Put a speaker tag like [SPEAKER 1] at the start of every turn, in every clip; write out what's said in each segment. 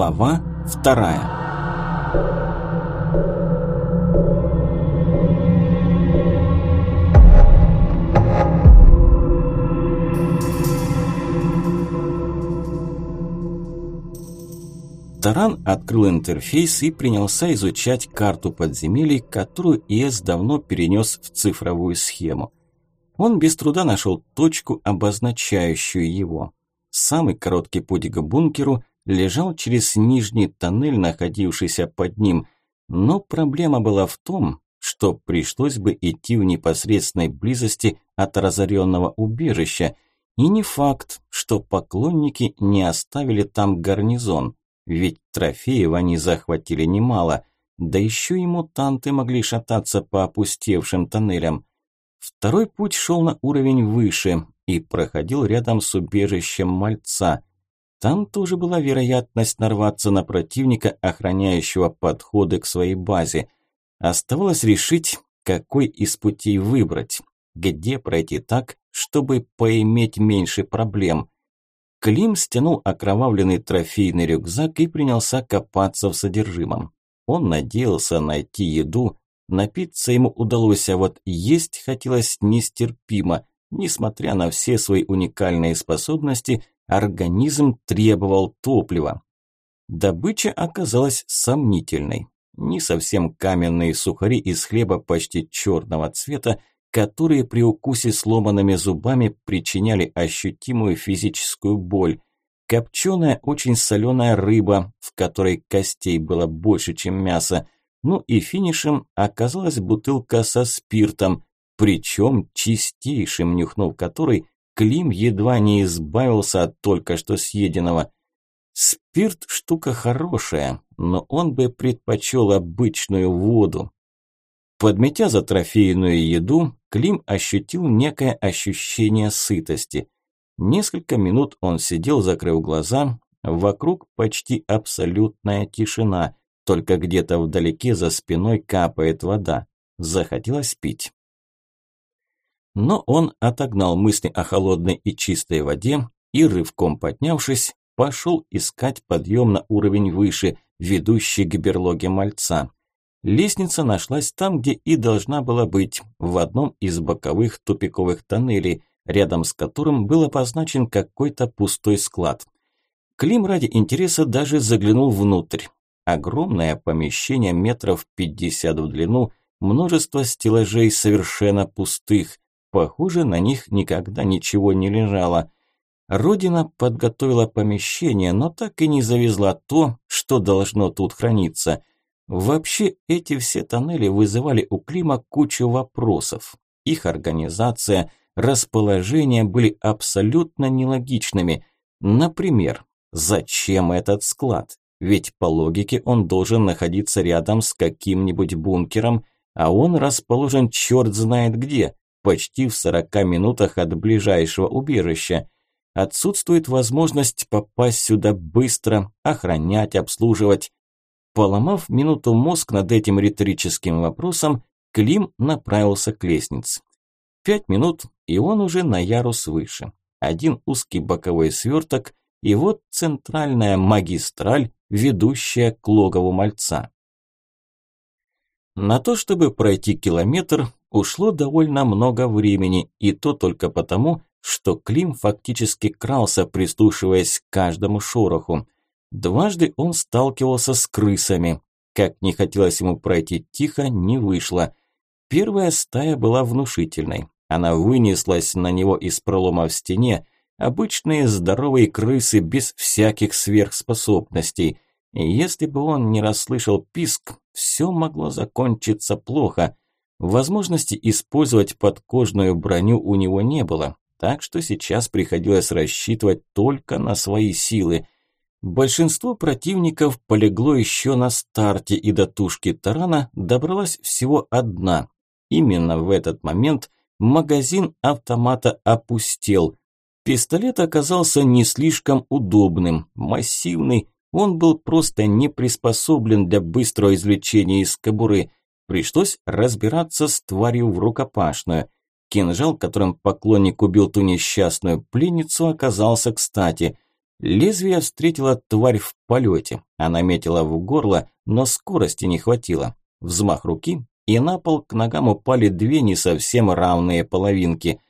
[SPEAKER 1] Глава вторая. Таран открыл интерфейс и принялся изучать карту подземелий, которую ИС давно перенес в цифровую схему. Он без труда нашел точку, обозначающую его. Самый короткий путь к бункеру лежал через нижний тоннель, находившийся под ним, но проблема была в том, что пришлось бы идти в непосредственной близости от разоренного убежища, и не факт, что поклонники не оставили там гарнизон, ведь трофеев они захватили немало, да еще и мутанты могли шататься по опустевшим тоннелям. Второй путь шел на уровень выше и проходил рядом с убежищем мальца – там тоже была вероятность нарваться на противника, охраняющего подходы к своей базе. Оставалось решить, какой из путей выбрать, где пройти так, чтобы поиметь меньше проблем. Клим стянул окровавленный трофейный рюкзак и принялся копаться в содержимом. Он надеялся найти еду, напиться ему удалось, а вот есть хотелось нестерпимо, несмотря на все свои уникальные способности – Организм требовал топлива. Добыча оказалась сомнительной. Не совсем каменные сухари из хлеба почти черного цвета, которые при укусе сломанными зубами причиняли ощутимую физическую боль. Копченая, очень соленая рыба, в которой костей было больше, чем мяса. Ну и финишем оказалась бутылка со спиртом, причем чистейшим, нюхнув который Клим едва не избавился от только что съеденного. Спирт – штука хорошая, но он бы предпочел обычную воду. Подметя за трофейную еду, Клим ощутил некое ощущение сытости. Несколько минут он сидел, закрыв глаза, вокруг почти абсолютная тишина, только где-то вдалеке за спиной капает вода. Захотелось пить. Но он отогнал мысли о холодной и чистой воде и, рывком поднявшись, пошел искать подъем на уровень выше, ведущий к берлоге мальца. Лестница нашлась там, где и должна была быть, в одном из боковых тупиковых тоннелей, рядом с которым был обозначен какой-то пустой склад. Клим ради интереса даже заглянул внутрь. Огромное помещение метров 50 в длину, множество стеллажей совершенно пустых, Похоже, на них никогда ничего не лежало. Родина подготовила помещение, но так и не завезла то, что должно тут храниться. Вообще, эти все тоннели вызывали у Клима кучу вопросов. Их организация, расположение были абсолютно нелогичными. Например, зачем этот склад? Ведь по логике он должен находиться рядом с каким-нибудь бункером, а он расположен черт знает где почти в 40 минутах от ближайшего убежища. Отсутствует возможность попасть сюда быстро, охранять, обслуживать. Поломав минуту мозг над этим риторическим вопросом, Клим направился к лестнице. Пять минут, и он уже на ярус выше. Один узкий боковой сверток, и вот центральная магистраль, ведущая к логову мальца. На то, чтобы пройти километр, ушло довольно много времени, и то только потому, что Клим фактически крался, прислушиваясь к каждому шороху. Дважды он сталкивался с крысами. Как не хотелось ему пройти тихо, не вышло. Первая стая была внушительной. Она вынеслась на него из пролома в стене, обычные здоровые крысы без всяких сверхспособностей. Если бы он не расслышал писк, все могло закончиться плохо. Возможности использовать подкожную броню у него не было, так что сейчас приходилось рассчитывать только на свои силы. Большинство противников полегло еще на старте, и до тушки тарана добралась всего одна. Именно в этот момент магазин автомата опустел. Пистолет оказался не слишком удобным, массивный, он был просто не приспособлен для быстрого извлечения из кобуры – Пришлось разбираться с тварью в рукопашную. Кинжал, которым поклонник убил ту несчастную пленницу, оказался кстати. Лезвие встретило тварь в полете. Она метила в горло, но скорости не хватило. Взмах руки, и на пол к ногам упали две не совсем равные половинки.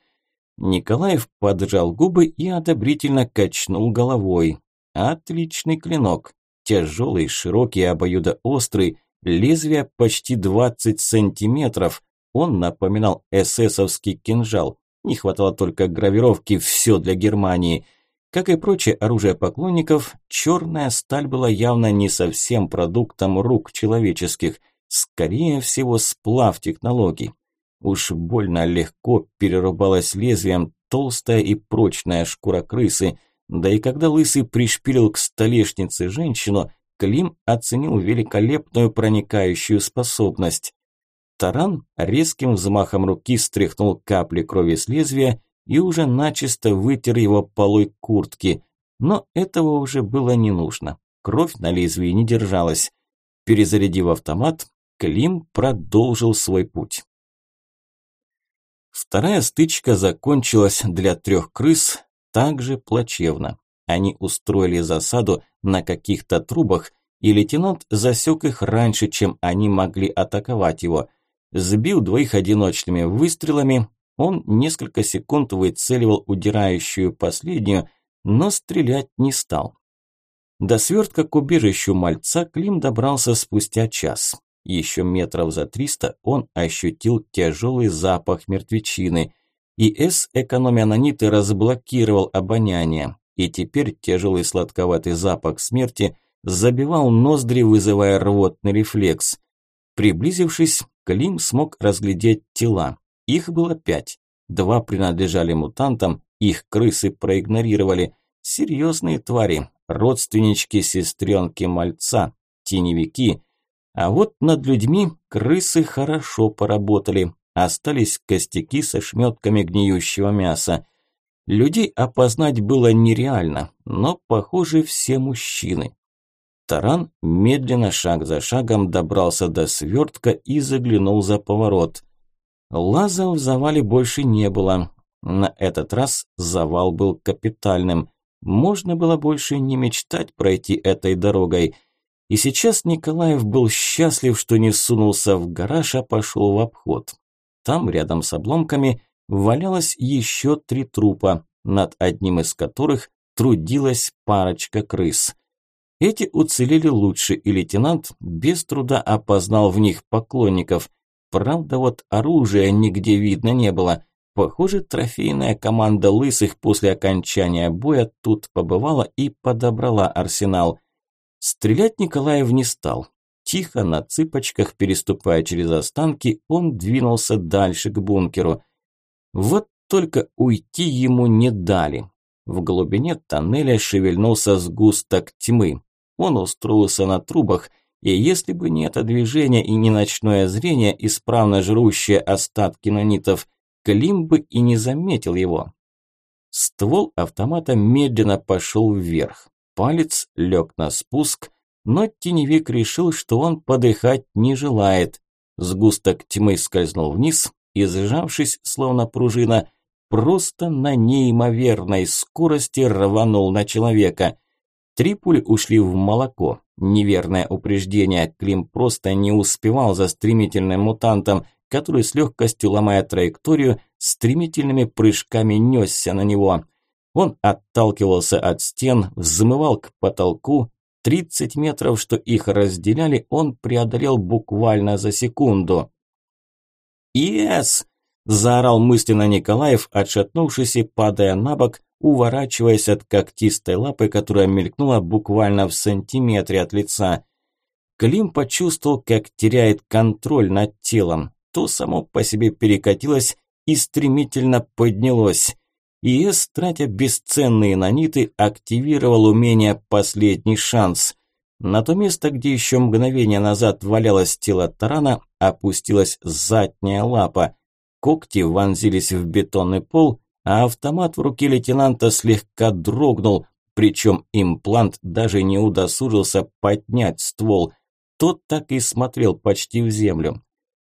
[SPEAKER 1] Николаев поджал губы и одобрительно качнул головой. Отличный клинок. Тяжелый, широкий, обоюдоострый, лезвие почти 20 сантиметров. Он напоминал эсэсовский кинжал. Не хватало только гравировки «Все для Германии». Как и прочее оружие поклонников, черная сталь была явно не совсем продуктом рук человеческих, скорее всего сплав технологий. Уж больно легко перерубалась лезвием толстая и прочная шкура крысы, да и когда Лысый пришпилил к столешнице женщину, Клим оценил великолепную проникающую способность. Таран резким взмахом руки стряхнул капли крови с лезвия и уже начисто вытер его полой куртки. Но этого уже было не нужно. Кровь на лезвии не держалась. Перезарядив автомат, Клим продолжил свой путь. Вторая стычка закончилась для трех крыс также плачевно. Они устроили засаду на каких-то трубах, и лейтенант засек их раньше, чем они могли атаковать его. Сбил двоих одиночными выстрелами, он несколько секунд выцеливал удирающую последнюю, но стрелять не стал. До свертка к убежищу мальца Клим добрался спустя час. Еще метров за триста он ощутил тяжелый запах мертвечины. И С, экономя наниты, разблокировал обоняние. И теперь тяжелый сладковатый запах смерти забивал ноздри, вызывая рвотный рефлекс. Приблизившись, Клим смог разглядеть тела. Их было пять. Два принадлежали мутантам, их крысы проигнорировали. Серьезные твари, родственнички сестренки мальца, теневики. А вот над людьми крысы хорошо поработали. Остались костяки со шметками гниющего мяса. Людей опознать было нереально, но, похоже, все мужчины. Таран медленно, шаг за шагом, добрался до свертка и заглянул за поворот. Лаза в завале больше не было. На этот раз завал был капитальным. Можно было больше не мечтать пройти этой дорогой. И сейчас Николаев был счастлив, что не сунулся в гараж, а пошел в обход. Там, рядом с обломками, валялось еще три трупа, над одним из которых трудилась парочка крыс. Эти уцелели лучше, и лейтенант без труда опознал в них поклонников. Правда, вот оружия нигде видно не было. Похоже, трофейная команда лысых после окончания боя тут побывала и подобрала арсенал. Стрелять Николаев не стал. Тихо, на цыпочках, переступая через останки, он двинулся дальше к бункеру. Вот только уйти ему не дали. В глубине тоннеля шевельнулся сгусток тьмы. Он устроился на трубах, и если бы не это движение и не ночное зрение, исправно жрущее остатки нанитов, Клим бы и не заметил его. Ствол автомата медленно пошел вверх. Палец лег на спуск, но теневик решил, что он подыхать не желает. Сгусток тьмы скользнул вниз и, сжавшись, словно пружина, просто на неимоверной скорости рванул на человека. Три пули ушли в молоко. Неверное упреждение. Клим просто не успевал за стремительным мутантом, который с легкостью ломая траекторию, стремительными прыжками несся на него. Он отталкивался от стен, взмывал к потолку. 30 метров, что их разделяли, он преодолел буквально за секунду. «Ес!» – заорал мысленно Николаев, отшатнувшись и падая на бок, уворачиваясь от когтистой лапы, которая мелькнула буквально в сантиметре от лица. Клим почувствовал, как теряет контроль над телом. То само по себе перекатилось и стремительно поднялось. ИС, тратя бесценные наниты, активировал умение «Последний шанс». На то место, где еще мгновение назад валялось тело тарана, опустилась задняя лапа. Когти вонзились в бетонный пол, а автомат в руке лейтенанта слегка дрогнул, причем имплант даже не удосужился поднять ствол. Тот так и смотрел почти в землю.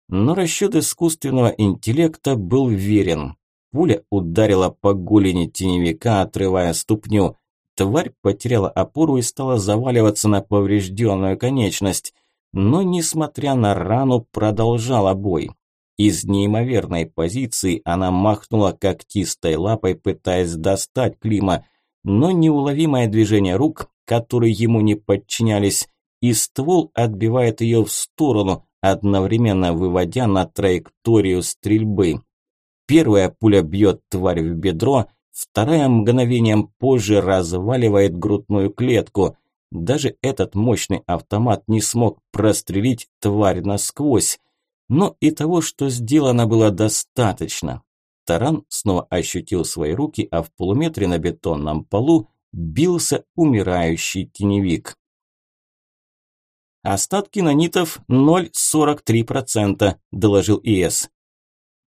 [SPEAKER 1] Но расчет искусственного интеллекта был верен. Пуля ударила по голени теневика, отрывая ступню. Тварь потеряла опору и стала заваливаться на поврежденную конечность, но, несмотря на рану, продолжала бой. Из неимоверной позиции она махнула когтистой лапой, пытаясь достать Клима, но неуловимое движение рук, которые ему не подчинялись, и ствол отбивает ее в сторону, одновременно выводя на траекторию стрельбы. Первая пуля бьет тварь в бедро, вторая мгновением позже разваливает грудную клетку. Даже этот мощный автомат не смог прострелить тварь насквозь. Но и того, что сделано было достаточно. Таран снова ощутил свои руки, а в полуметре на бетонном полу бился умирающий теневик. «Остатки нанитов 0,43%, – доложил ИС.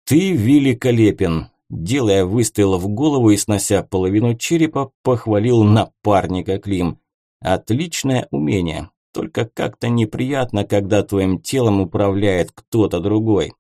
[SPEAKER 1] «Ты великолепен!» Делая выстрел в голову и снося половину черепа, похвалил напарника Клим. «Отличное умение, только как-то неприятно, когда твоим телом управляет кто-то другой».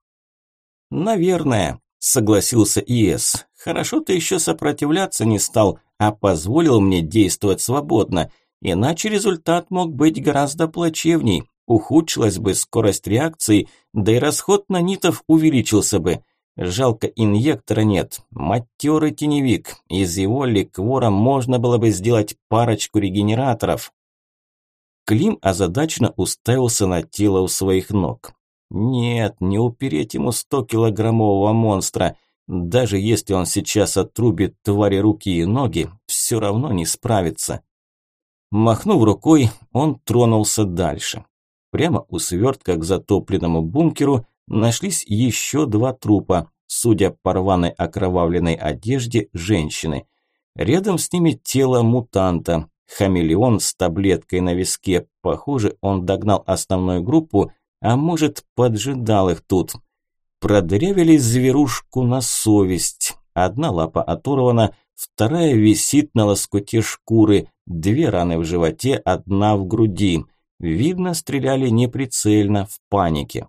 [SPEAKER 1] «Наверное», – согласился ИС. «Хорошо ты еще сопротивляться не стал, а позволил мне действовать свободно. Иначе результат мог быть гораздо плачевней. Ухудшилась бы скорость реакции, да и расход нанитов увеличился бы. Жалко, инъектора нет. Матерый теневик. Из его ликвора можно было бы сделать парочку регенераторов. Клим озадачно уставился на тело у своих ног. Нет, не упереть ему 100-килограммового монстра – даже если он сейчас отрубит твари руки и ноги, все равно не справится. Махнув рукой, он тронулся дальше. Прямо у свертка к затопленному бункеру нашлись еще два трупа, судя по рваной окровавленной одежде женщины. Рядом с ними тело мутанта, хамелеон с таблеткой на виске. Похоже, он догнал основную группу, а может поджидал их тут – Продырявили зверушку на совесть. Одна лапа оторвана, вторая висит на лоскуте шкуры, две раны в животе, одна в груди. Видно, стреляли неприцельно, в панике.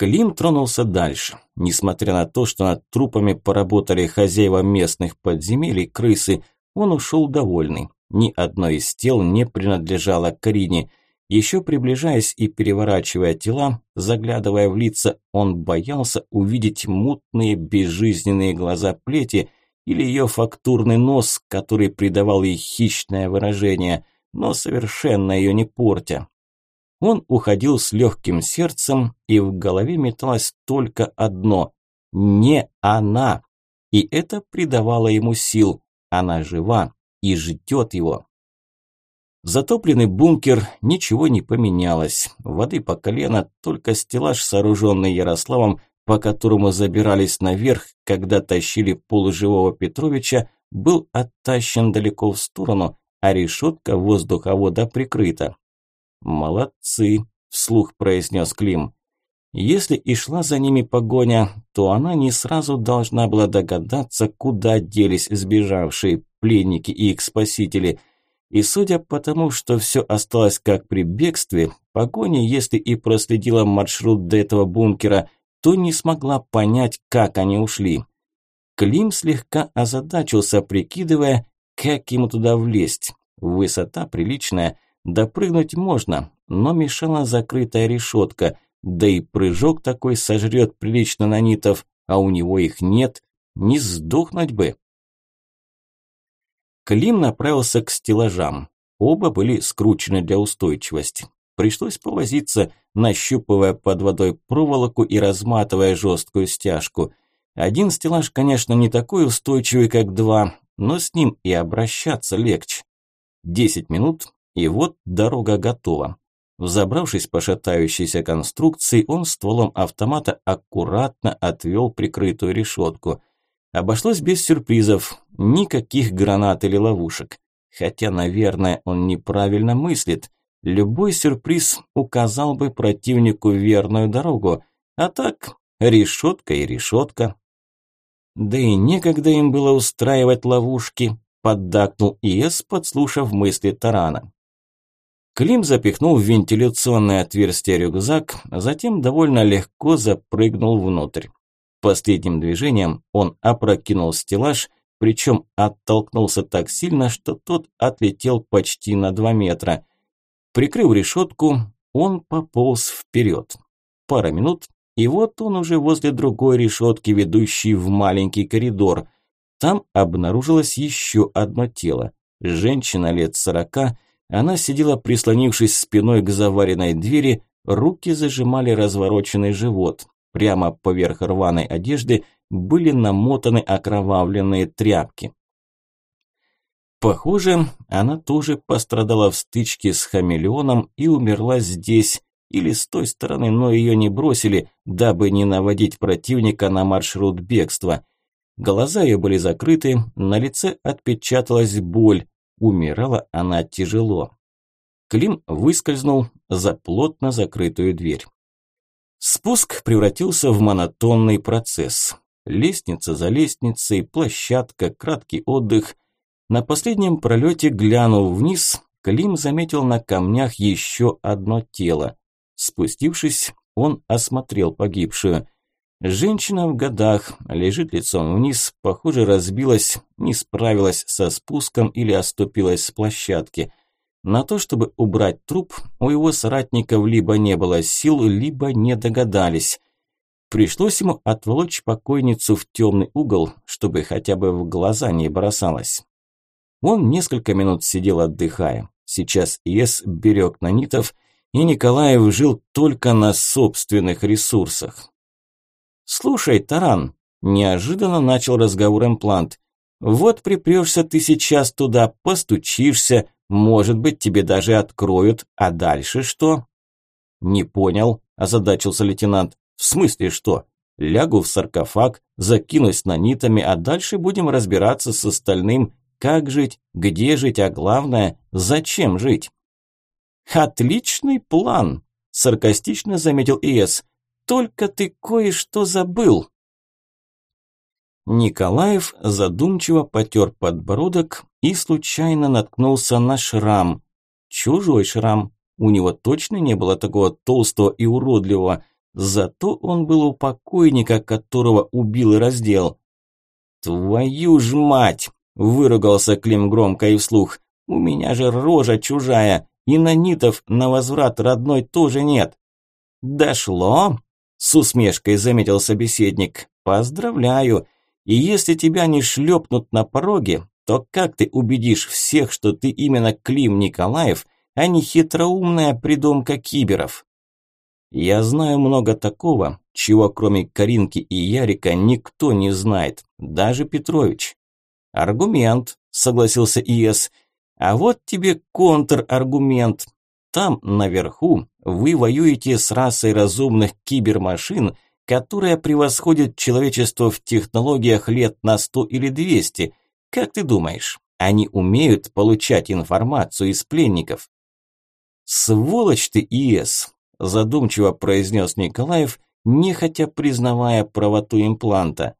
[SPEAKER 1] Клим тронулся дальше. Несмотря на то, что над трупами поработали хозяева местных подземелий, крысы, он ушел довольный. Ни одно из тел не принадлежало Карине. Еще приближаясь и переворачивая тела, заглядывая в лица, он боялся увидеть мутные безжизненные глаза плети или ее фактурный нос, который придавал ей хищное выражение, но совершенно ее не портя. Он уходил с легким сердцем, и в голове металось только одно – не она. И это придавало ему сил. Она жива и ждет его. Затопленный бункер, ничего не поменялось. Воды по колено, только стеллаж, сооруженный Ярославом, по которому забирались наверх, когда тащили полуживого Петровича, был оттащен далеко в сторону, а решетка воздуховода прикрыта. «Молодцы», – вслух произнес Клим. Если и шла за ними погоня, то она не сразу должна была догадаться, куда делись сбежавшие пленники и их спасители – и судя по тому, что все осталось как при бегстве, погоня, если и проследила маршрут до этого бункера, то не смогла понять, как они ушли. Клим слегка озадачился, прикидывая, как ему туда влезть. Высота приличная, допрыгнуть можно, но мешала закрытая решетка, да и прыжок такой сожрет прилично нанитов, а у него их нет, не сдохнуть бы. Клим направился к стеллажам. Оба были скручены для устойчивости. Пришлось повозиться, нащупывая под водой проволоку и разматывая жесткую стяжку. Один стеллаж, конечно, не такой устойчивый, как два, но с ним и обращаться легче. Десять минут, и вот дорога готова. Взобравшись по шатающейся конструкции, он стволом автомата аккуратно отвел прикрытую решетку. Обошлось без сюрпризов, никаких гранат или ловушек. Хотя, наверное, он неправильно мыслит. Любой сюрприз указал бы противнику верную дорогу, а так решетка и решетка. Да и некогда им было устраивать ловушки, поддакнул ИС, подслушав мысли Тарана. Клим запихнул в вентиляционное отверстие рюкзак, затем довольно легко запрыгнул внутрь. Последним движением он опрокинул стеллаж, причем оттолкнулся так сильно, что тот отлетел почти на два метра. Прикрыв решетку, он пополз вперед. Пара минут, и вот он уже возле другой решетки, ведущей в маленький коридор. Там обнаружилось еще одно тело. Женщина лет сорока, она сидела прислонившись спиной к заваренной двери, руки зажимали развороченный живот. Прямо поверх рваной одежды были намотаны окровавленные тряпки. Похоже, она тоже пострадала в стычке с хамелеоном и умерла здесь или с той стороны, но ее не бросили, дабы не наводить противника на маршрут бегства. Глаза ее были закрыты, на лице отпечаталась боль, умирала она тяжело. Клим выскользнул за плотно закрытую дверь. Спуск превратился в монотонный процесс. Лестница за лестницей, площадка, краткий отдых. На последнем пролете, глянув вниз, Клим заметил на камнях еще одно тело. Спустившись, он осмотрел погибшую. Женщина в годах, лежит лицом вниз, похоже, разбилась, не справилась со спуском или оступилась с площадки. На то, чтобы убрать труп, у его соратников либо не было сил, либо не догадались. Пришлось ему отволочь покойницу в темный угол, чтобы хотя бы в глаза не бросалась. Он несколько минут сидел отдыхая. Сейчас Ес берег нанитов, и Николаев жил только на собственных ресурсах. «Слушай, Таран», – неожиданно начал разговор имплант, – «вот припрешься ты сейчас туда, постучишься, может быть, тебе даже откроют, а дальше что? Не понял, озадачился лейтенант. В смысле что? Лягу в саркофаг, закинусь нанитами, а дальше будем разбираться с остальным, как жить, где жить, а главное, зачем жить. Отличный план, саркастично заметил Иэс. Только ты кое-что забыл. Николаев задумчиво потер подбородок и случайно наткнулся на шрам. Чужой шрам. У него точно не было такого толстого и уродливого. Зато он был у покойника, которого убил и раздел. «Твою ж мать!» – выругался Клим громко и вслух. «У меня же рожа чужая, и нанитов на возврат родной тоже нет». «Дошло?» – с усмешкой заметил собеседник. «Поздравляю!» И если тебя не шлепнут на пороге, то как ты убедишь всех, что ты именно Клим Николаев, а не хитроумная придумка киберов? Я знаю много такого, чего кроме Каринки и Ярика никто не знает, даже Петрович. Аргумент, согласился ИС. А вот тебе контраргумент. Там, наверху, вы воюете с расой разумных кибермашин – которая превосходит человечество в технологиях лет на 100 или 200. Как ты думаешь, они умеют получать информацию из пленников? «Сволочь ты, ИС!» – задумчиво произнес Николаев, нехотя признавая правоту импланта.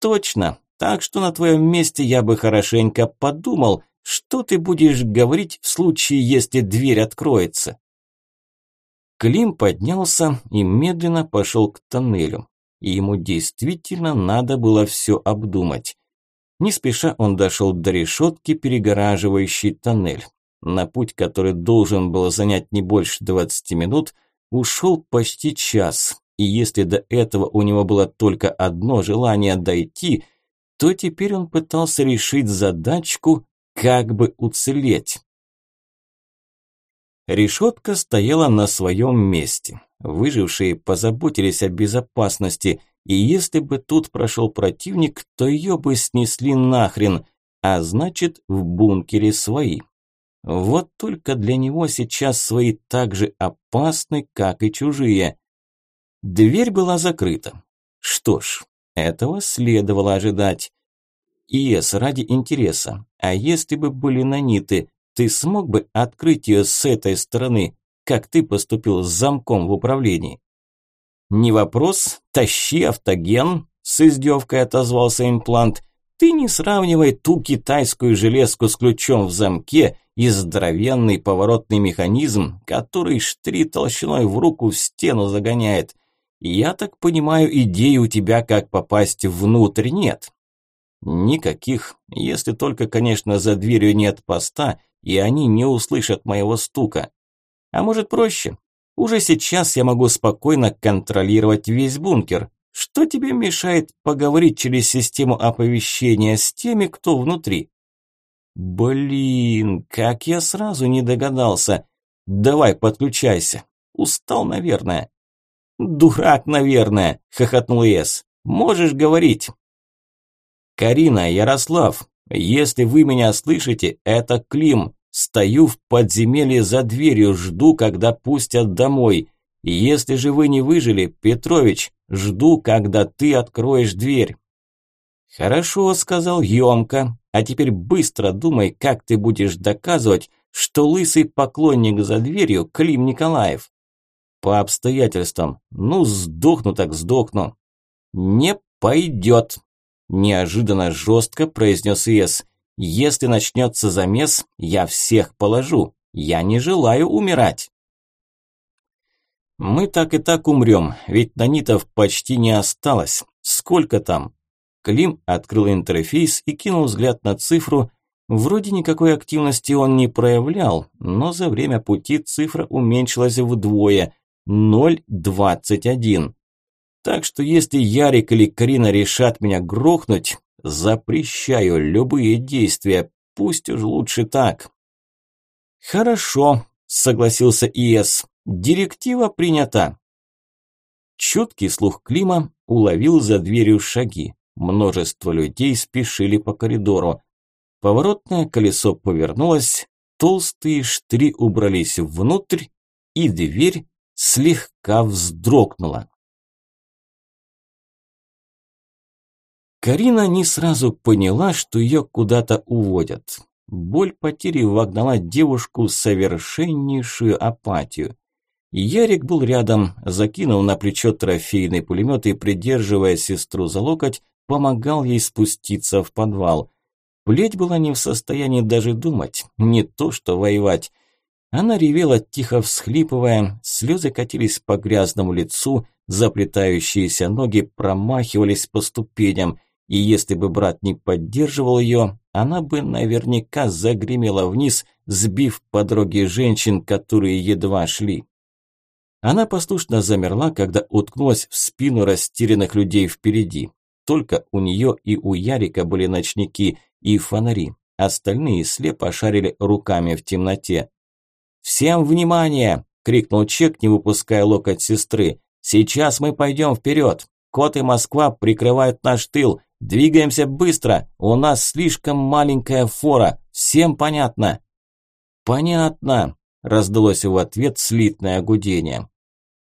[SPEAKER 1] «Точно, так что на твоем месте я бы хорошенько подумал, что ты будешь говорить в случае, если дверь откроется». Клим поднялся и медленно пошел к тоннелю. И ему действительно надо было все обдумать. Не спеша он дошел до решетки, перегораживающей тоннель. На путь, который должен был занять не больше 20 минут, ушел почти час. И если до этого у него было только одно желание дойти, то теперь он пытался решить задачку, как бы уцелеть. Решетка стояла на своем месте. Выжившие позаботились о безопасности, и если бы тут прошел противник, то ее бы снесли нахрен, а значит в бункере свои. Вот только для него сейчас свои так же опасны, как и чужие. Дверь была закрыта. Что ж, этого следовало ожидать. ИС ради интереса. А если бы были наниты, ты смог бы открыть ее с этой стороны, как ты поступил с замком в управлении? Не вопрос, тащи автоген, с издевкой отозвался имплант. Ты не сравнивай ту китайскую железку с ключом в замке и здоровенный поворотный механизм, который штри толщиной в руку в стену загоняет. Я так понимаю, идеи у тебя, как попасть внутрь, нет. Никаких, если только, конечно, за дверью нет поста, и они не услышат моего стука. А может проще? Уже сейчас я могу спокойно контролировать весь бункер. Что тебе мешает поговорить через систему оповещения с теми, кто внутри? Блин, как я сразу не догадался. Давай, подключайся. Устал, наверное. Дурак, наверное, хохотнул Эс. Можешь говорить. Карина, Ярослав, если вы меня слышите, это Клим. Стою в подземелье за дверью, жду, когда пустят домой. Если же вы не выжили, Петрович, жду, когда ты откроешь дверь. Хорошо, сказал Ёмка. А теперь быстро думай, как ты будешь доказывать, что лысый поклонник за дверью Клим Николаев. По обстоятельствам. Ну, сдохну так сдохну. Не пойдет. Неожиданно жестко произнес Ес. Если начнется замес, я всех положу. Я не желаю умирать. Мы так и так умрем, ведь нанитов почти не осталось. Сколько там? Клим открыл интерфейс и кинул взгляд на цифру. Вроде никакой активности он не проявлял, но за время пути цифра уменьшилась вдвое – 0,21. Так что если Ярик или Карина решат меня грохнуть, запрещаю любые действия, пусть уж лучше так. Хорошо, согласился ИС. Директива принята. Чуткий слух Клима уловил за дверью шаги. Множество людей спешили по коридору. Поворотное колесо повернулось, толстые штыри убрались внутрь, и дверь слегка вздрогнула. Карина не сразу поняла, что ее куда-то уводят. Боль потери вогнала девушку в совершеннейшую апатию. Ярик был рядом, закинул на плечо трофейный пулемет и, придерживая сестру за локоть, помогал ей спуститься в подвал. Плеть была не в состоянии даже думать, не то что воевать. Она ревела, тихо всхлипывая, слезы катились по грязному лицу, заплетающиеся ноги промахивались по ступеням, и если бы брат не поддерживал ее, она бы наверняка загремела вниз, сбив по женщин, которые едва шли. Она послушно замерла, когда уткнулась в спину растерянных людей впереди. Только у нее и у Ярика были ночники и фонари. Остальные слепо шарили руками в темноте. «Всем внимание!» – крикнул Чек, не выпуская локоть сестры. «Сейчас мы пойдем вперед! Кот и Москва прикрывают наш тыл! Двигаемся быстро! У нас слишком маленькая фора! Всем понятно?» «Понятно!» – раздалось в ответ слитное гудение.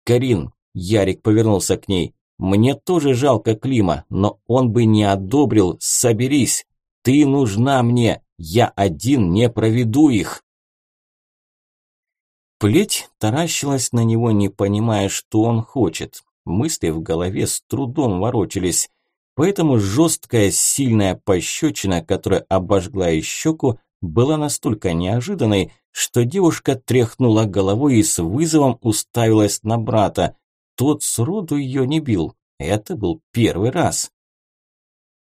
[SPEAKER 1] «Карин!» – Ярик повернулся к ней. Мне тоже жалко Клима, но он бы не одобрил, соберись. Ты нужна мне, я один не проведу их. Плеть таращилась на него, не понимая, что он хочет. Мысли в голове с трудом ворочались. Поэтому жесткая, сильная пощечина, которая обожгла ей щеку, была настолько неожиданной, что девушка тряхнула головой и с вызовом уставилась на брата. Тот сроду ее не бил. Это был первый раз.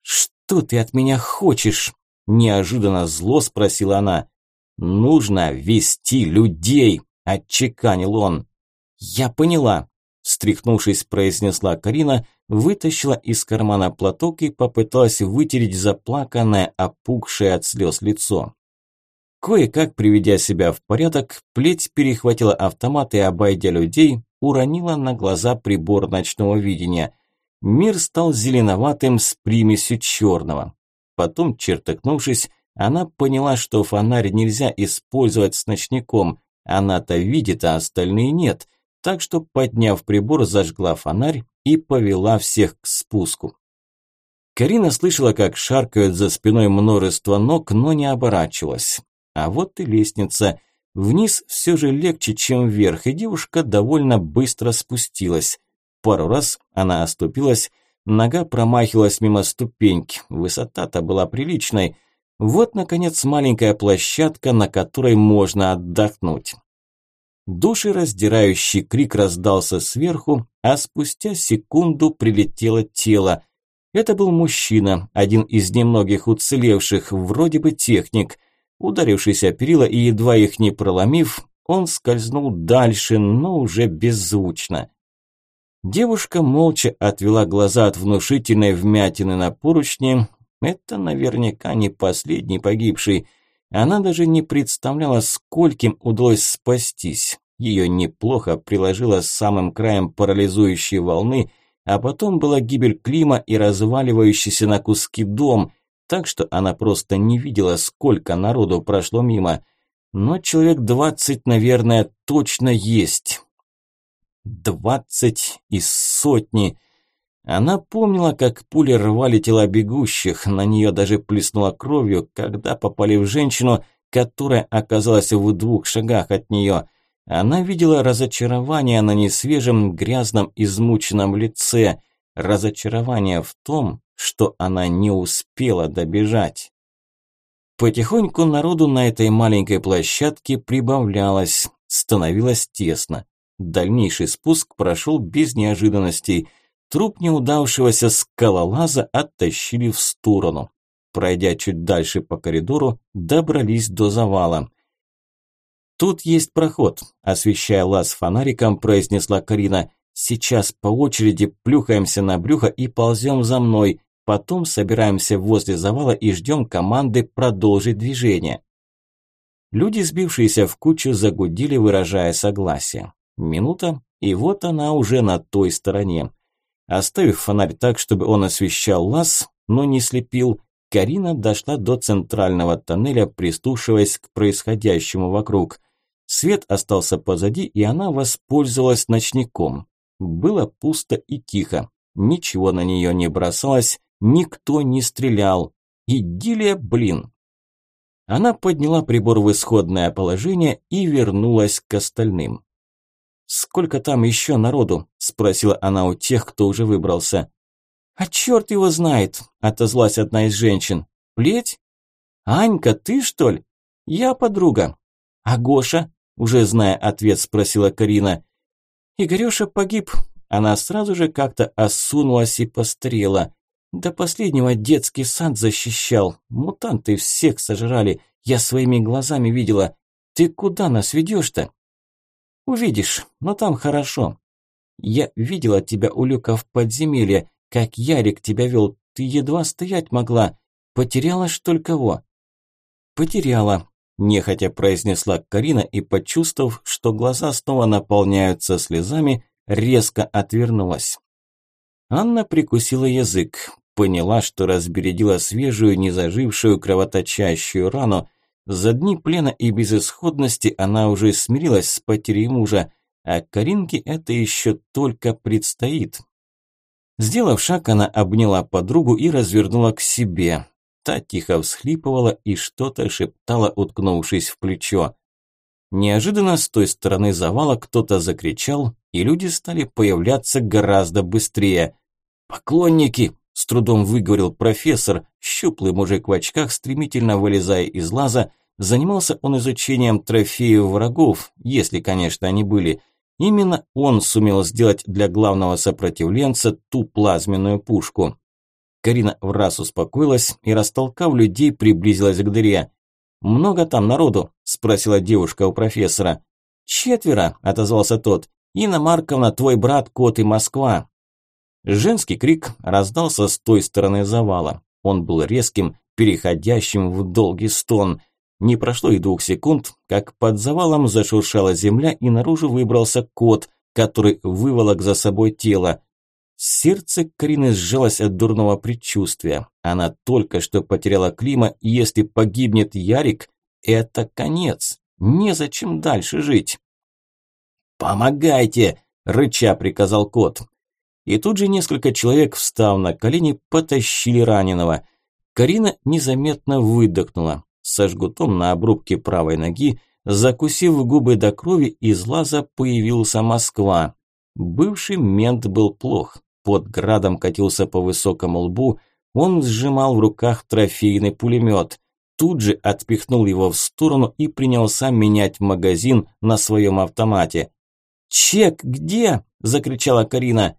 [SPEAKER 1] «Что ты от меня хочешь?» – неожиданно зло спросила она. «Нужно вести людей», – отчеканил он. «Я поняла», – встряхнувшись, произнесла Карина, вытащила из кармана платок и попыталась вытереть заплаканное, опухшее от слез лицо. Кое-как приведя себя в порядок, плеть перехватила автомат и, обойдя людей, уронила на глаза прибор ночного видения. Мир стал зеленоватым с примесью черного. Потом, чертыкнувшись, она поняла, что фонарь нельзя использовать с ночником. Она-то видит, а остальные нет. Так что, подняв прибор, зажгла фонарь и повела всех к спуску. Карина слышала, как шаркают за спиной множество ног, но не оборачивалась. А вот и лестница. Вниз все же легче, чем вверх, и девушка довольно быстро спустилась. Пару раз она оступилась, нога промахивалась мимо ступеньки, высота-то была приличной. Вот, наконец, маленькая площадка, на которой можно отдохнуть. Душераздирающий крик раздался сверху, а спустя секунду прилетело тело. Это был мужчина, один из немногих уцелевших, вроде бы техник. Ударившись о перила и едва их не проломив, он скользнул дальше, но уже беззвучно. Девушка молча отвела глаза от внушительной вмятины на поручне. Это наверняка не последний погибший. Она даже не представляла, скольким удалось спастись. Ее неплохо приложило самым краем парализующей волны, а потом была гибель Клима и разваливающийся на куски дом, так что она просто не видела, сколько народу прошло мимо. Но человек двадцать, наверное, точно есть. Двадцать из сотни. Она помнила, как пули рвали тела бегущих, на нее даже плеснула кровью, когда попали в женщину, которая оказалась в двух шагах от нее. Она видела разочарование на несвежем, грязном, измученном лице, разочарование в том, что она не успела добежать. Потихоньку народу на этой маленькой площадке прибавлялось, становилось тесно. Дальнейший спуск прошел без неожиданностей – Труп неудавшегося скалолаза оттащили в сторону. Пройдя чуть дальше по коридору, добрались до завала. «Тут есть проход», – освещая лаз фонариком, произнесла Карина. «Сейчас по очереди плюхаемся на брюхо и ползем за мной. Потом собираемся возле завала и ждем команды продолжить движение». Люди, сбившиеся в кучу, загудели, выражая согласие. Минута, и вот она уже на той стороне. Оставив фонарь так, чтобы он освещал лаз, но не слепил, Карина дошла до центрального тоннеля, прислушиваясь к происходящему вокруг. Свет остался позади, и она воспользовалась ночником. Было пусто и тихо. Ничего на нее не бросалось, никто не стрелял. Идиллия, блин. Она подняла прибор в исходное положение и вернулась к остальным. «Сколько там еще народу?» – спросила она у тех, кто уже выбрался. «А черт его знает!» – отозвалась одна из женщин. «Плеть? Анька, ты что ли? Я подруга. А Гоша?» – уже зная ответ, спросила Карина. «Игорёша погиб». Она сразу же как-то осунулась и постарела. До последнего детский сад защищал. Мутанты всех сожрали. Я своими глазами видела. Ты куда нас ведешь-то? Увидишь, но там хорошо. Я видела тебя у люка в подземелье, как Ярик тебя вел. Ты едва стоять могла. Потеряла что ли кого? Потеряла, нехотя произнесла Карина и, почувствовав, что глаза снова наполняются слезами, резко отвернулась. Анна прикусила язык, поняла, что разбередила свежую, незажившую кровоточащую рану, за дни плена и безысходности она уже смирилась с потерей мужа, а Каринке это еще только предстоит. Сделав шаг, она обняла подругу и развернула к себе. Та тихо всхлипывала и что-то шептала, уткнувшись в плечо. Неожиданно с той стороны завала кто-то закричал, и люди стали появляться гораздо быстрее. «Поклонники!» С трудом выговорил профессор, щуплый мужик в очках, стремительно вылезая из лаза. Занимался он изучением трофеев врагов, если, конечно, они были. Именно он сумел сделать для главного сопротивленца ту плазменную пушку. Карина в раз успокоилась и, растолкав людей, приблизилась к дыре. «Много там народу?» – спросила девушка у профессора. «Четверо», – отозвался тот. «Инна Марковна, твой брат, кот и Москва». Женский крик раздался с той стороны завала. Он был резким, переходящим в долгий стон. Не прошло и двух секунд, как под завалом зашуршала земля и наружу выбрался кот, который выволок за собой тело. Сердце Карины сжалось от дурного предчувствия. Она только что потеряла Клима, и если погибнет Ярик, это конец. Незачем дальше жить. «Помогайте!» – рыча приказал кот. И тут же несколько человек, встав на колени, потащили раненого. Карина незаметно выдохнула. Со жгутом на обрубке правой ноги, закусив губы до крови, из лаза появился Москва. Бывший мент был плох. Под градом катился по высокому лбу, он сжимал в руках трофейный пулемет. Тут же отпихнул его в сторону и принялся менять магазин на своем автомате. «Чек где?» – закричала Карина.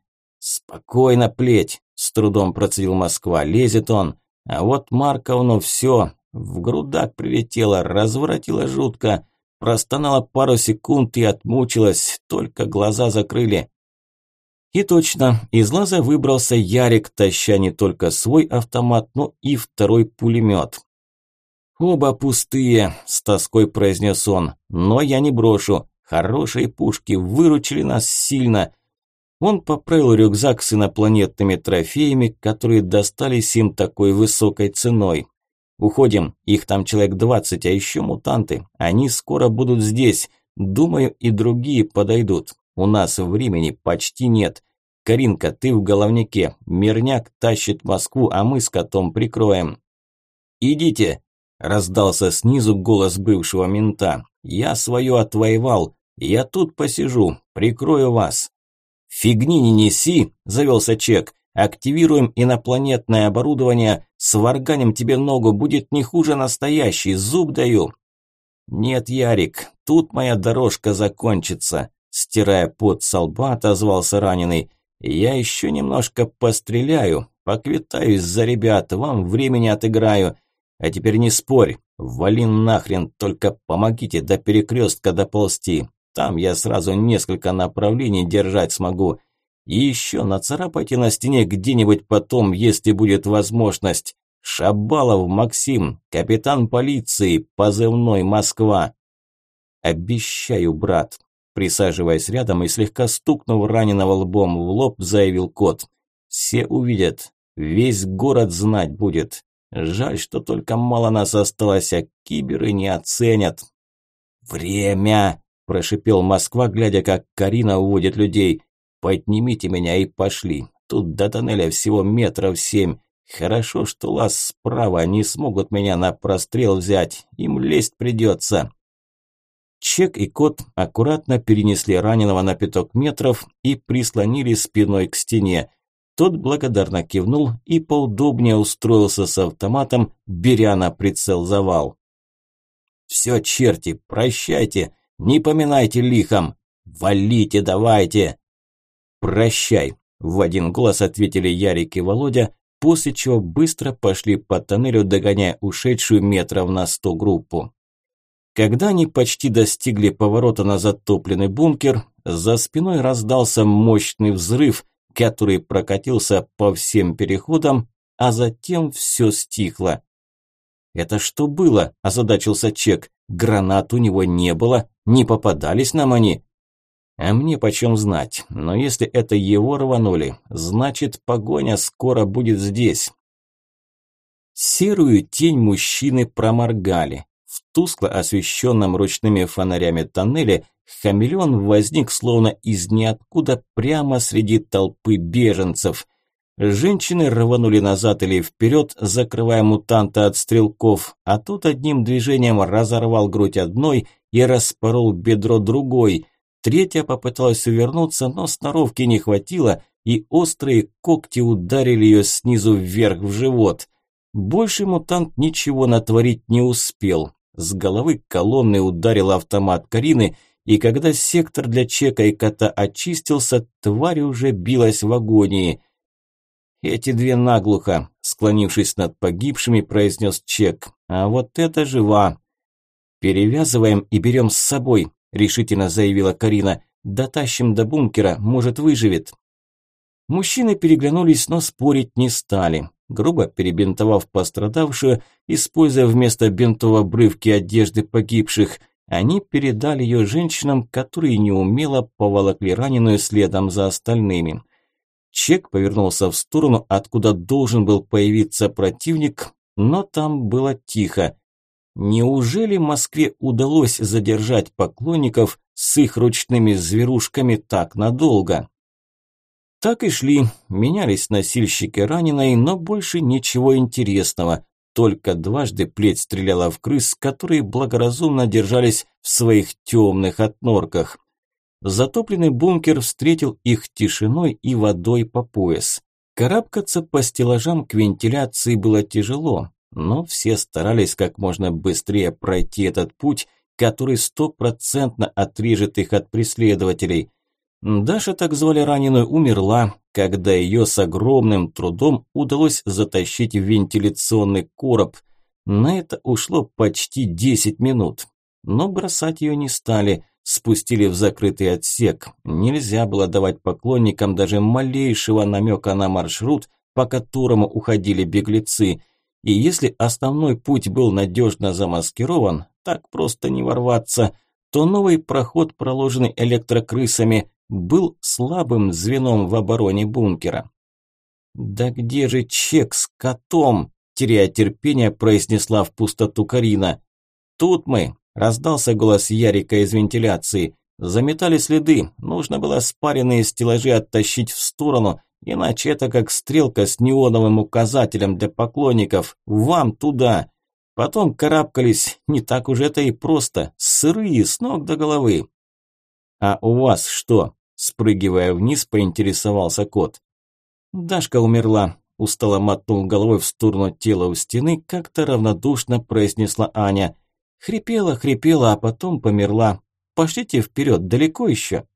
[SPEAKER 1] «Спокойно, плеть!» с трудом процедил Москва, лезет он. А вот Марковну все, в грудак прилетела, разворотила жутко. Простонала пару секунд и отмучилась, только глаза закрыли. И точно, из лаза выбрался Ярик, таща не только свой автомат, но и второй пулемет. «Оба пустые», – с тоской произнес он, – «но я не брошу. Хорошие пушки выручили нас сильно». Он поправил рюкзак с инопланетными трофеями, которые достались им такой высокой ценой. Уходим, их там человек двадцать, а еще мутанты. Они скоро будут здесь. Думаю, и другие подойдут. У нас времени почти нет. Каринка, ты в головнике. Мирняк тащит Москву, а мы с котом прикроем. Идите, раздался снизу голос бывшего мента. Я свое отвоевал. Я тут посижу, прикрою вас. Фигни не неси, завелся Чек. Активируем инопланетное оборудование, сварганим тебе ногу, будет не хуже настоящий, зуб даю. Нет, Ярик, тут моя дорожка закончится, стирая пот со лба, отозвался раненый. Я еще немножко постреляю, поквитаюсь за ребят, вам времени отыграю. А теперь не спорь, вали нахрен, только помогите до перекрестка доползти. Там я сразу несколько направлений держать смогу. И еще нацарапайте на стене где-нибудь потом, если будет возможность. Шабалов Максим, капитан полиции, позывной Москва. Обещаю, брат. Присаживаясь рядом и слегка стукнув раненого лбом в лоб, заявил кот. Все увидят, весь город знать будет. Жаль, что только мало нас осталось, а киберы не оценят. «Время!» – прошипел Москва, глядя, как Карина уводит людей. Поднимите меня и пошли. Тут до тоннеля всего метров семь. Хорошо, что лаз справа, не смогут меня на прострел взять. Им лезть придется. Чек и кот аккуратно перенесли раненого на пяток метров и прислонили спиной к стене. Тот благодарно кивнул и поудобнее устроился с автоматом, беря на прицел завал. «Все, черти, прощайте, не поминайте лихом! Валите давайте!» «Прощай», – в один голос ответили Ярик и Володя, после чего быстро пошли по тоннелю, догоняя ушедшую метров на сто группу. Когда они почти достигли поворота на затопленный бункер, за спиной раздался мощный взрыв, который прокатился по всем переходам, а затем все стихло. «Это что было?» – озадачился Чек. «Гранат у него не было, не попадались нам они». А мне почем знать, но если это его рванули, значит погоня скоро будет здесь. Серую тень мужчины проморгали. В тускло освещенном ручными фонарями тоннеле хамелеон возник словно из ниоткуда прямо среди толпы беженцев. Женщины рванули назад или вперед, закрывая мутанта от стрелков, а тот одним движением разорвал грудь одной и распорол бедро другой – Третья попыталась увернуться, но сноровки не хватило, и острые когти ударили ее снизу вверх в живот. Больше мутант ничего натворить не успел. С головы колонны ударил автомат Карины, и когда сектор для чека и кота очистился, тварь уже билась в агонии. «Эти две наглухо», – склонившись над погибшими, произнес чек. «А вот это жива!» «Перевязываем и берем с собой», – решительно заявила Карина. «Дотащим до бункера, может, выживет». Мужчины переглянулись, но спорить не стали. Грубо перебинтовав пострадавшую, используя вместо бинтов обрывки одежды погибших, они передали ее женщинам, которые неумело поволокли раненую следом за остальными. Чек повернулся в сторону, откуда должен был появиться противник, но там было тихо. Неужели Москве удалось задержать поклонников с их ручными зверушками так надолго? Так и шли, менялись носильщики раненой, но больше ничего интересного. Только дважды плеть стреляла в крыс, которые благоразумно держались в своих темных отнорках. Затопленный бункер встретил их тишиной и водой по пояс. Карабкаться по стеллажам к вентиляции было тяжело, но все старались как можно быстрее пройти этот путь, который стопроцентно отрежет их от преследователей. Даша, так звали раненую, умерла, когда ее с огромным трудом удалось затащить в вентиляционный короб. На это ушло почти 10 минут. Но бросать ее не стали, спустили в закрытый отсек. Нельзя было давать поклонникам даже малейшего намека на маршрут, по которому уходили беглецы. И если основной путь был надежно замаскирован, так просто не ворваться, то новый проход, проложенный электрокрысами, был слабым звеном в обороне бункера. «Да где же чек с котом?» – теряя терпение, произнесла в пустоту Карина. «Тут мы!» – раздался голос Ярика из вентиляции. Заметали следы, нужно было спаренные стеллажи оттащить в сторону, иначе это как стрелка с неоновым указателем для поклонников. Вам туда! Потом карабкались, не так уж это и просто, сырые с ног до головы. «А у вас что?» – спрыгивая вниз, поинтересовался кот. «Дашка умерла», – устало мотнул головой в сторону тела у стены, как-то равнодушно произнесла Аня. Хрипела, хрипела, а потом померла. Пошлите вперед, далеко еще?»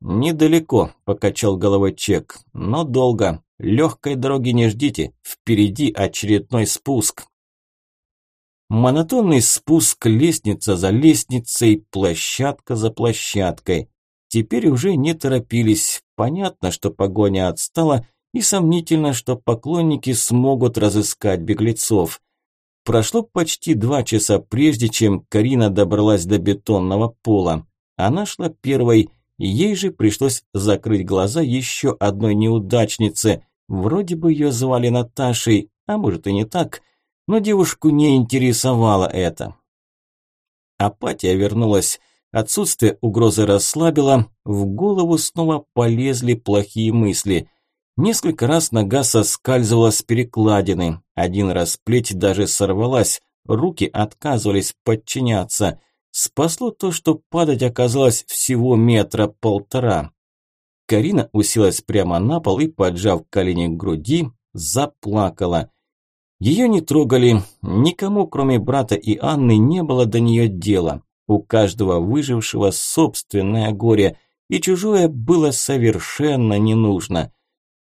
[SPEAKER 1] «Недалеко», – покачал головой Чек, – «но долго. Легкой дороги не ждите, впереди очередной спуск». Монотонный спуск, лестница за лестницей, площадка за площадкой. Теперь уже не торопились. Понятно, что погоня отстала, и сомнительно, что поклонники смогут разыскать беглецов. Прошло почти два часа прежде, чем Карина добралась до бетонного пола. Она шла первой, и ей же пришлось закрыть глаза еще одной неудачнице. Вроде бы ее звали Наташей, а может и не так – но девушку не интересовало это. Апатия вернулась, отсутствие угрозы расслабило, в голову снова полезли плохие мысли. Несколько раз нога соскальзывала с перекладины, один раз плеть даже сорвалась, руки отказывались подчиняться. Спасло то, что падать оказалось всего метра полтора. Карина уселась прямо на пол и, поджав колени к груди, заплакала – ее не трогали, никому, кроме брата и Анны, не было до нее дела. У каждого выжившего собственное горе, и чужое было совершенно не нужно.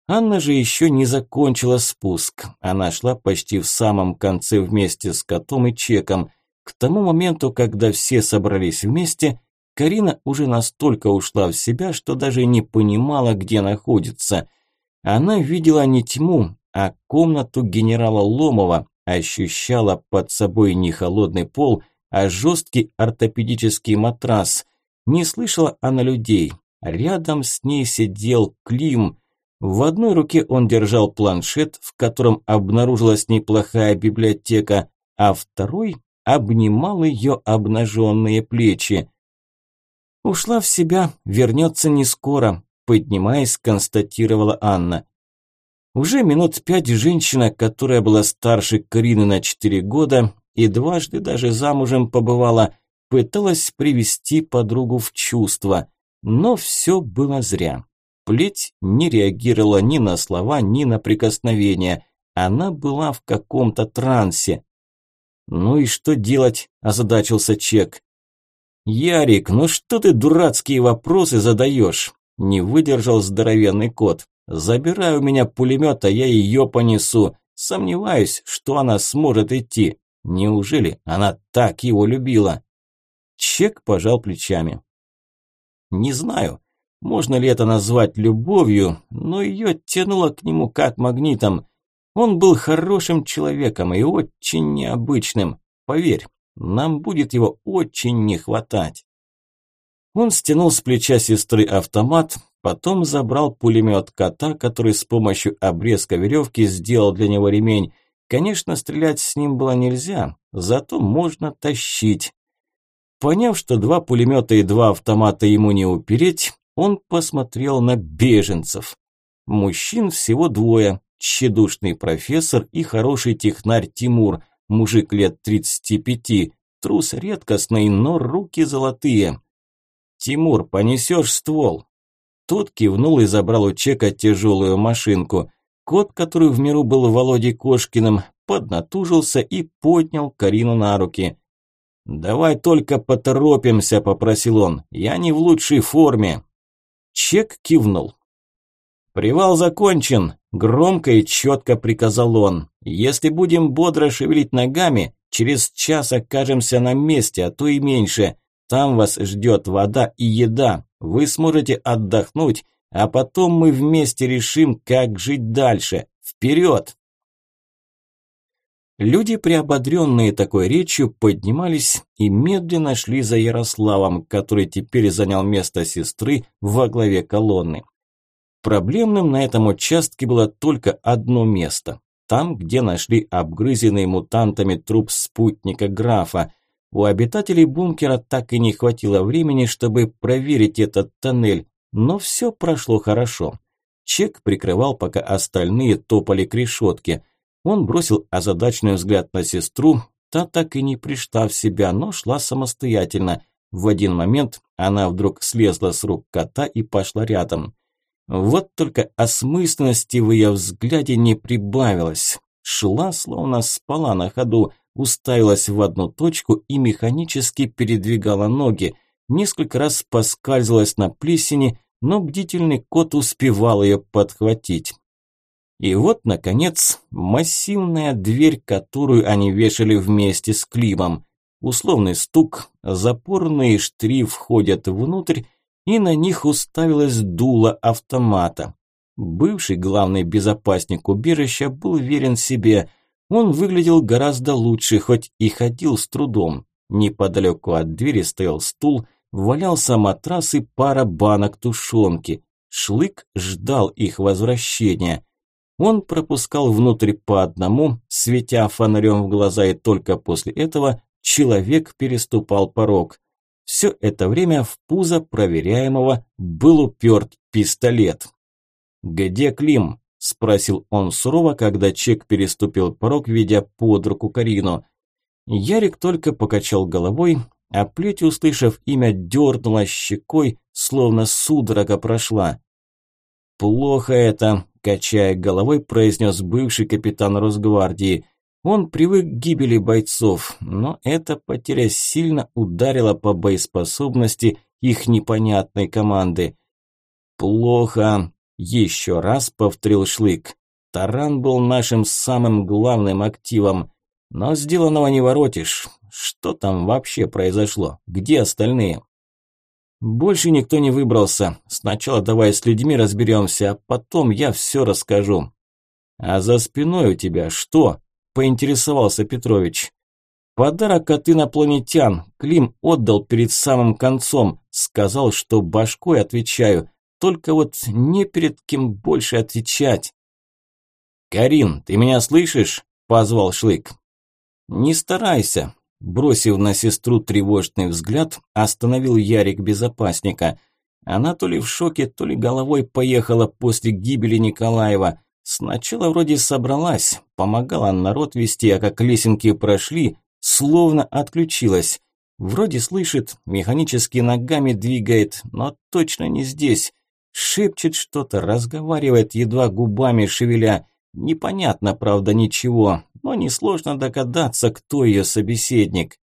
[SPEAKER 1] Анна же еще не закончила спуск. Она шла почти в самом конце вместе с котом и чеком. К тому моменту, когда все собрались вместе, Карина уже настолько ушла в себя, что даже не понимала, где находится. Она видела не тьму, а комнату генерала Ломова ощущала под собой не холодный пол, а жесткий ортопедический матрас. Не слышала она людей. Рядом с ней сидел Клим. В одной руке он держал планшет, в котором обнаружилась неплохая библиотека, а второй обнимал ее обнаженные плечи. «Ушла в себя, вернется не скоро», поднимаясь, констатировала Анна. Уже минут пять женщина, которая была старше Карины на четыре года и дважды даже замужем побывала, пыталась привести подругу в чувство, но все было зря. Плеть не реагировала ни на слова, ни на прикосновения. Она была в каком-то трансе. «Ну и что делать?» – озадачился Чек. «Ярик, ну что ты дурацкие вопросы задаешь?» – не выдержал здоровенный кот. Забирай у меня пулемет, а я ее понесу. Сомневаюсь, что она сможет идти. Неужели она так его любила? Чек пожал плечами. Не знаю, можно ли это назвать любовью, но ее тянуло к нему как магнитом. Он был хорошим человеком и очень необычным. Поверь, нам будет его очень не хватать. Он стянул с плеча сестры автомат, Потом забрал пулемет кота, который с помощью обрезка веревки сделал для него ремень. Конечно, стрелять с ним было нельзя, зато можно тащить. Поняв, что два пулемета и два автомата ему не упереть, он посмотрел на беженцев. Мужчин всего двое, тщедушный профессор и хороший технарь Тимур, мужик лет 35, трус редкостный, но руки золотые. «Тимур, понесешь ствол?» Тот кивнул и забрал у Чека тяжелую машинку. Кот, который в миру был Володей Кошкиным, поднатужился и поднял Карину на руки. «Давай только поторопимся», – попросил он. «Я не в лучшей форме». Чек кивнул. «Привал закончен!» – громко и четко приказал он. «Если будем бодро шевелить ногами, через час окажемся на месте, а то и меньше. Там вас ждет вода и еда. Вы сможете отдохнуть, а потом мы вместе решим, как жить дальше. Вперед!» Люди, приободренные такой речью, поднимались и медленно шли за Ярославом, который теперь занял место сестры во главе колонны. Проблемным на этом участке было только одно место. Там, где нашли обгрызенный мутантами труп спутника графа. У обитателей бункера так и не хватило времени, чтобы проверить этот тоннель, но все прошло хорошо. Чек прикрывал, пока остальные топали к решетке. Он бросил озадаченный взгляд на сестру, та так и не пришла в себя, но шла самостоятельно. В один момент она вдруг слезла с рук кота и пошла рядом. Вот только осмысленности в ее взгляде не прибавилось. Шла, словно спала на ходу, уставилась в одну точку и механически передвигала ноги. Несколько раз поскальзывалась на плесени, но бдительный кот успевал ее подхватить. И вот, наконец, массивная дверь, которую они вешали вместе с Климом. Условный стук, запорные штри входят внутрь, и на них уставилось дуло автомата. Бывший главный безопасник убежища был верен себе. Он выглядел гораздо лучше, хоть и ходил с трудом. Неподалеку от двери стоял стул, валялся матрас и пара банок тушенки. Шлык ждал их возвращения. Он пропускал внутрь по одному, светя фонарем в глаза, и только после этого человек переступал порог. Все это время в пузо проверяемого был уперт пистолет. «Где Клим?» – спросил он сурово, когда Чек переступил порог, ведя под руку Карину. Ярик только покачал головой, а плеть, услышав имя, дернула щекой, словно судорога прошла. «Плохо это», – качая головой, произнес бывший капитан Росгвардии – он привык к гибели бойцов, но эта потеря сильно ударила по боеспособности их непонятной команды. «Плохо», – еще раз повторил Шлык. «Таран был нашим самым главным активом, но сделанного не воротишь. Что там вообще произошло? Где остальные?» «Больше никто не выбрался. Сначала давай с людьми разберемся, а потом я все расскажу». «А за спиной у тебя что?» поинтересовался Петрович. Подарок от инопланетян Клим отдал перед самым концом, сказал, что башкой отвечаю, только вот не перед кем больше отвечать. «Карин, ты меня слышишь?» – позвал Шлык. «Не старайся», – бросив на сестру тревожный взгляд, остановил Ярик безопасника. Она то ли в шоке, то ли головой поехала после гибели Николаева. Сначала вроде собралась, помогала народ вести, а как лесенки прошли, словно отключилась. Вроде слышит, механически ногами двигает, но точно не здесь. Шепчет что-то, разговаривает, едва губами шевеля. Непонятно, правда, ничего, но несложно догадаться, кто ее собеседник.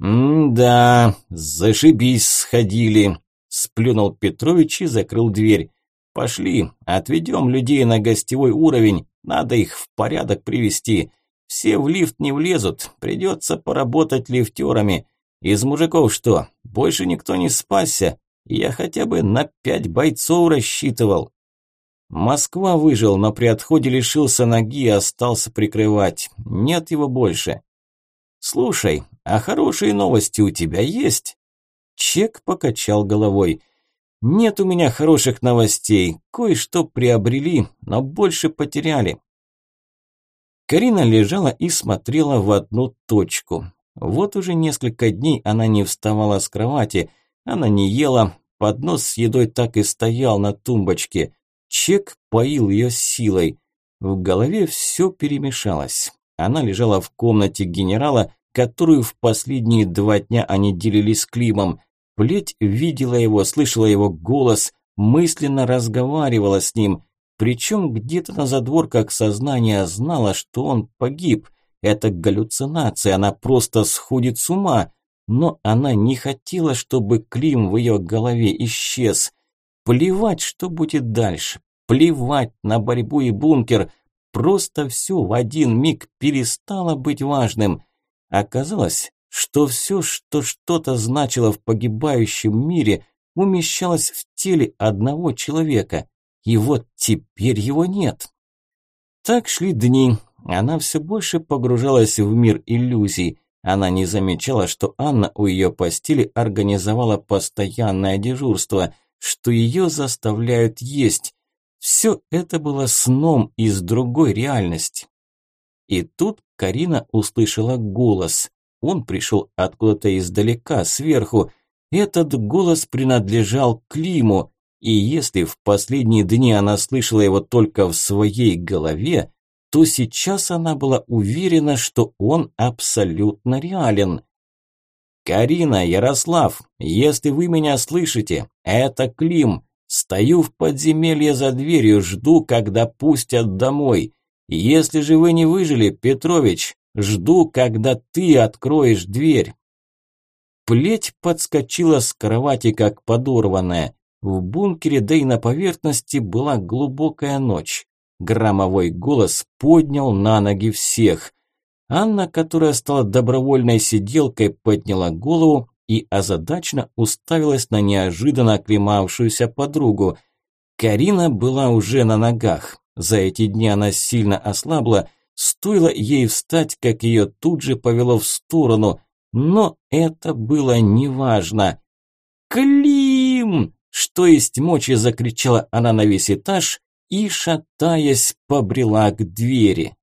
[SPEAKER 1] «М-да, зашибись сходили», – сплюнул Петрович и закрыл дверь. Пошли, отведем людей на гостевой уровень, надо их в порядок привести. Все в лифт не влезут, придется поработать лифтерами. Из мужиков что, больше никто не спасся? Я хотя бы на пять бойцов рассчитывал. Москва выжил, но при отходе лишился ноги и остался прикрывать. Нет его больше. Слушай, а хорошие новости у тебя есть? Чек покачал головой. Нет у меня хороших новостей. Кое-что приобрели, но больше потеряли. Карина лежала и смотрела в одну точку. Вот уже несколько дней она не вставала с кровати, она не ела, поднос с едой так и стоял на тумбочке. Чек поил ее силой. В голове все перемешалось. Она лежала в комнате генерала, которую в последние два дня они делили с Климом. Плеть видела его, слышала его голос, мысленно разговаривала с ним. Причем где-то на задворках сознания знала, что он погиб. Это галлюцинация, она просто сходит с ума. Но она не хотела, чтобы Клим в ее голове исчез. Плевать, что будет дальше. Плевать на борьбу и бункер. Просто все в один миг перестало быть важным. Оказалось, что все, что что-то значило в погибающем мире, умещалось в теле одного человека. И вот теперь его нет. Так шли дни. Она все больше погружалась в мир иллюзий. Она не замечала, что Анна у ее постели организовала постоянное дежурство, что ее заставляют есть. Все это было сном из другой реальности. И тут Карина услышала голос. Он пришел откуда-то издалека, сверху. Этот голос принадлежал Климу, и если в последние дни она слышала его только в своей голове, то сейчас она была уверена, что он абсолютно реален. «Карина, Ярослав, если вы меня слышите, это Клим. Стою в подземелье за дверью, жду, когда пустят домой. Если же вы не выжили, Петрович, жду, когда ты откроешь дверь». Плеть подскочила с кровати, как подорванная. В бункере, да и на поверхности была глубокая ночь. Громовой голос поднял на ноги всех. Анна, которая стала добровольной сиделкой, подняла голову и озадачно уставилась на неожиданно оклемавшуюся подругу. Карина была уже на ногах. За эти дни она сильно ослабла, стоило ей встать, как ее тут же повело в сторону, но это было неважно. «Клим!» – что есть мочи, закричала она на весь этаж и, шатаясь, побрела к двери.